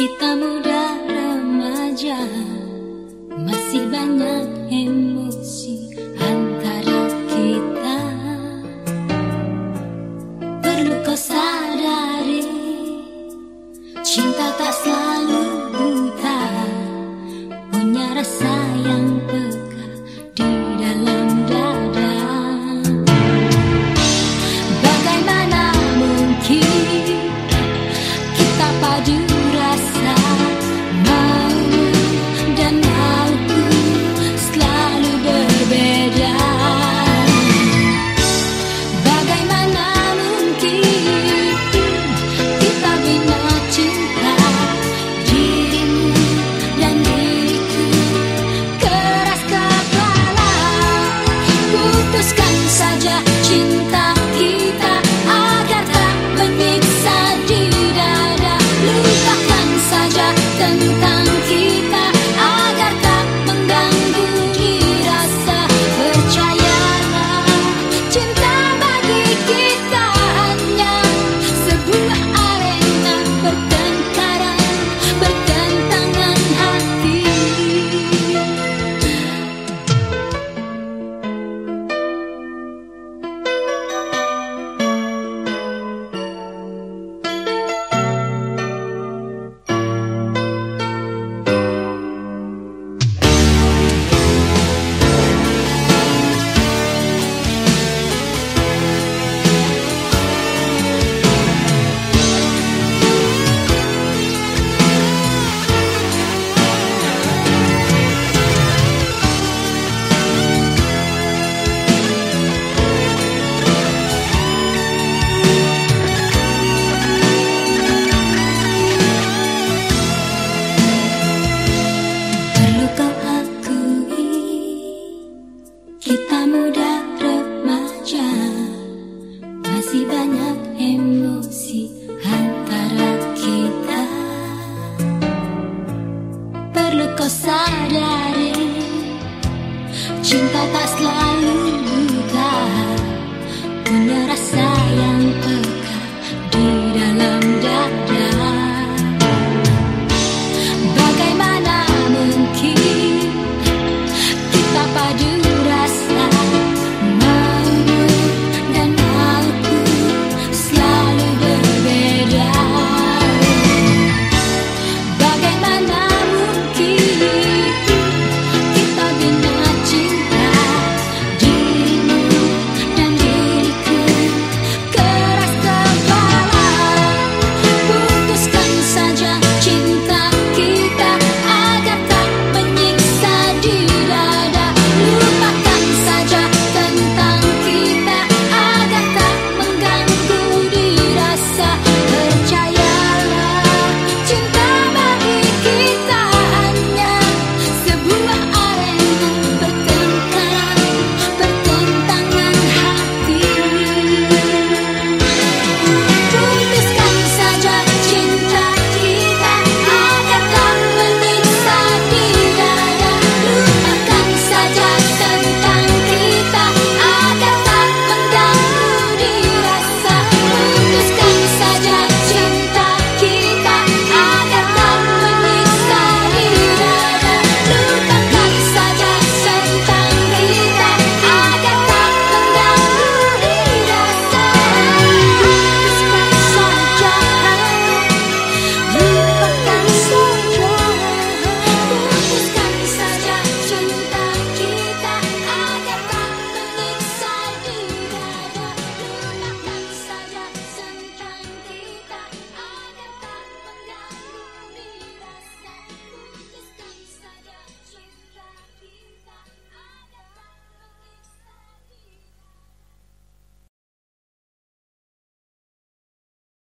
Kita muda remaja Masih banyak emosi antara kita. Perlu kau sadari Cinta tak selalu buta Punya rasa muda remaja. Masih banyak emosi antara kita. Perlu kau